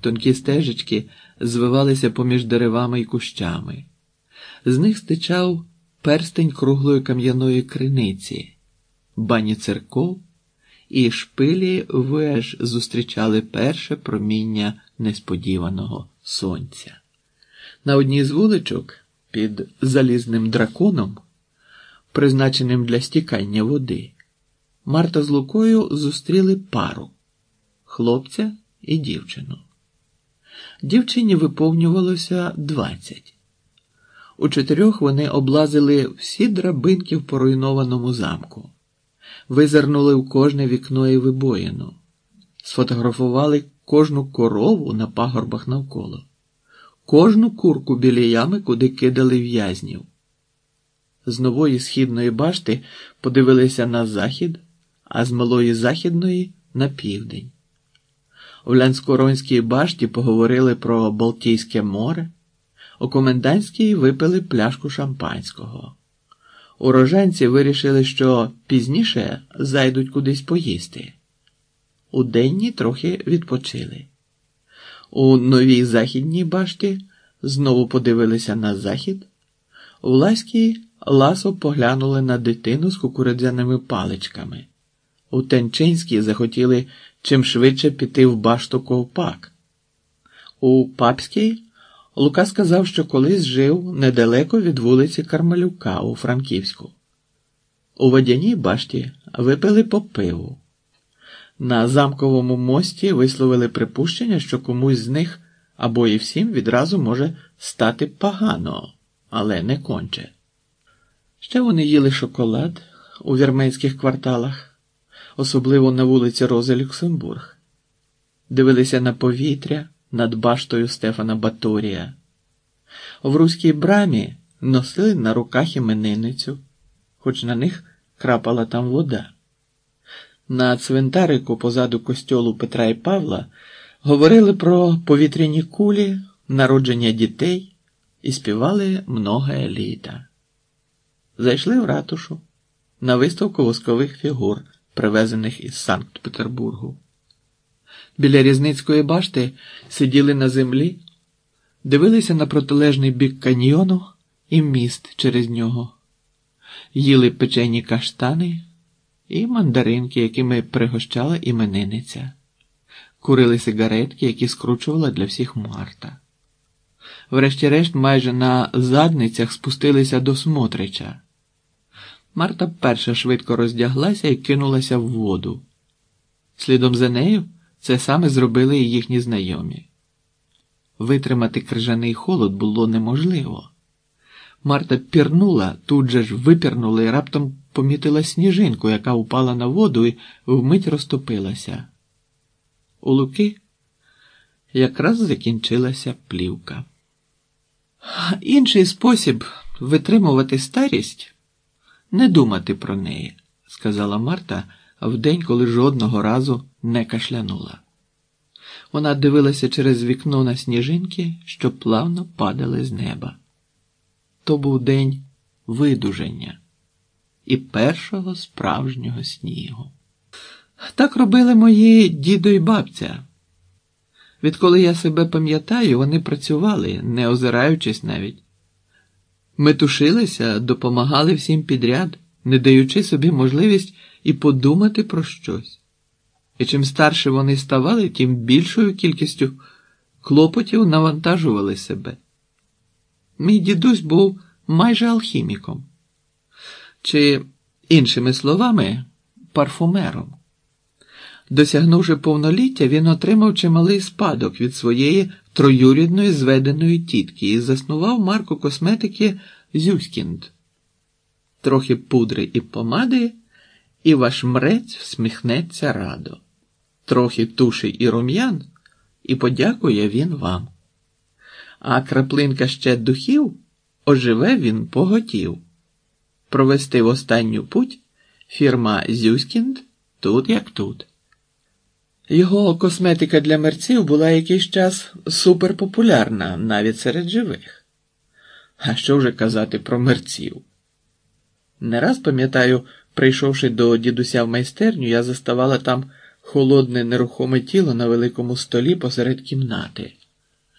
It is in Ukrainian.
Тонкі стежечки звивалися поміж деревами і кущами. З них стичав перстень круглої кам'яної криниці, бані церков і шпилі веж зустрічали перше проміння несподіваного сонця. На одній з вуличок під залізним драконом, призначеним для стікання води, Марта з Лукою зустріли пару хлопця і дівчину. Дівчині виповнювалося двадцять. У чотирьох вони облазили всі драбинки в поруйнованому замку, визирнули в кожне вікно і вибоїну, сфотографували кожну корову на пагорбах навколо, кожну курку біля ями, куди кидали в'язнів. З нової східної башти подивилися на захід, а з малої західної на південь. У Лянськоронській башті поговорили про Балтійське море, у комендантській випили пляшку шампанського. Уроженці вирішили, що пізніше зайдуть кудись поїсти. У денні трохи відпочили. У новій західній башті знову подивилися на захід. У Лаській ласо поглянули на дитину з кукурудзяними паличками. У Тенчинській захотіли чим швидше піти в башту ковпак. У Папській Лука сказав, що колись жив недалеко від вулиці Кармалюка у Франківську. У водяній башті випили по пиву. На замковому мості висловили припущення, що комусь з них або і всім відразу може стати погано, але не конче. Ще вони їли шоколад у вірменських кварталах, особливо на вулиці Рози Люксембург, дивилися на повітря над баштою Стефана Баторія. В руській брамі носили на руках іменинницю, хоч на них крапала там вода. На цвинтарику позаду костьолу Петра і Павла говорили про повітряні кулі, народження дітей і співали многое літа. Зайшли в ратушу на виставку воскових фігур, привезених із Санкт Петербургу. Біля Різницької башти сиділи на землі, дивилися на протилежний бік каньйону і міст через нього, їли печені каштани і мандаринки, якими пригощала іменинниця, курили сигаретки, які скручувала для всіх Марта. Врешті-решт, майже на задницях спустилися до Смотрича. Марта перша швидко роздяглася і кинулася в воду. Слідом за нею це саме зробили і їхні знайомі. Витримати крижаний холод було неможливо. Марта пірнула, тут же ж випірнула і раптом помітила сніжинку, яка упала на воду і вмить розтопилася. У Луки якраз закінчилася плівка. Інший спосіб витримувати старість не думати про неї, сказала Марта в день, коли жодного разу не кашлянула. Вона дивилася через вікно на сніжинки, що плавно падали з неба. То був день видуження і першого справжнього снігу. Так робили мої дідо й бабця. Відколи я себе пам'ятаю, вони працювали, не озираючись навіть. Метушилися, допомагали всім підряд, не даючи собі можливість і подумати про щось. І чим старше вони ставали, тим більшою кількістю клопотів навантажували себе. Мій дідусь був майже алхіміком, чи, іншими словами, парфумером. Досягнувши повноліття, він отримав чималий спадок від своєї троюрідної зведеної тітки і заснував марку косметики Зюськінд. Трохи пудри і помади, і ваш мрець всміхнеться радо. Трохи туші і рум'ян, і подякує він вам. А краплинка ще духів оживе він поготів. Провести в останню путь фірма Зюськінд тут як тут. Його косметика для мерців була якийсь час суперпопулярна навіть серед живих. А що вже казати про мерців? Не раз пам'ятаю, прийшовши до дідуся в майстерню, я заставала там холодне нерухоме тіло на великому столі посеред кімнати.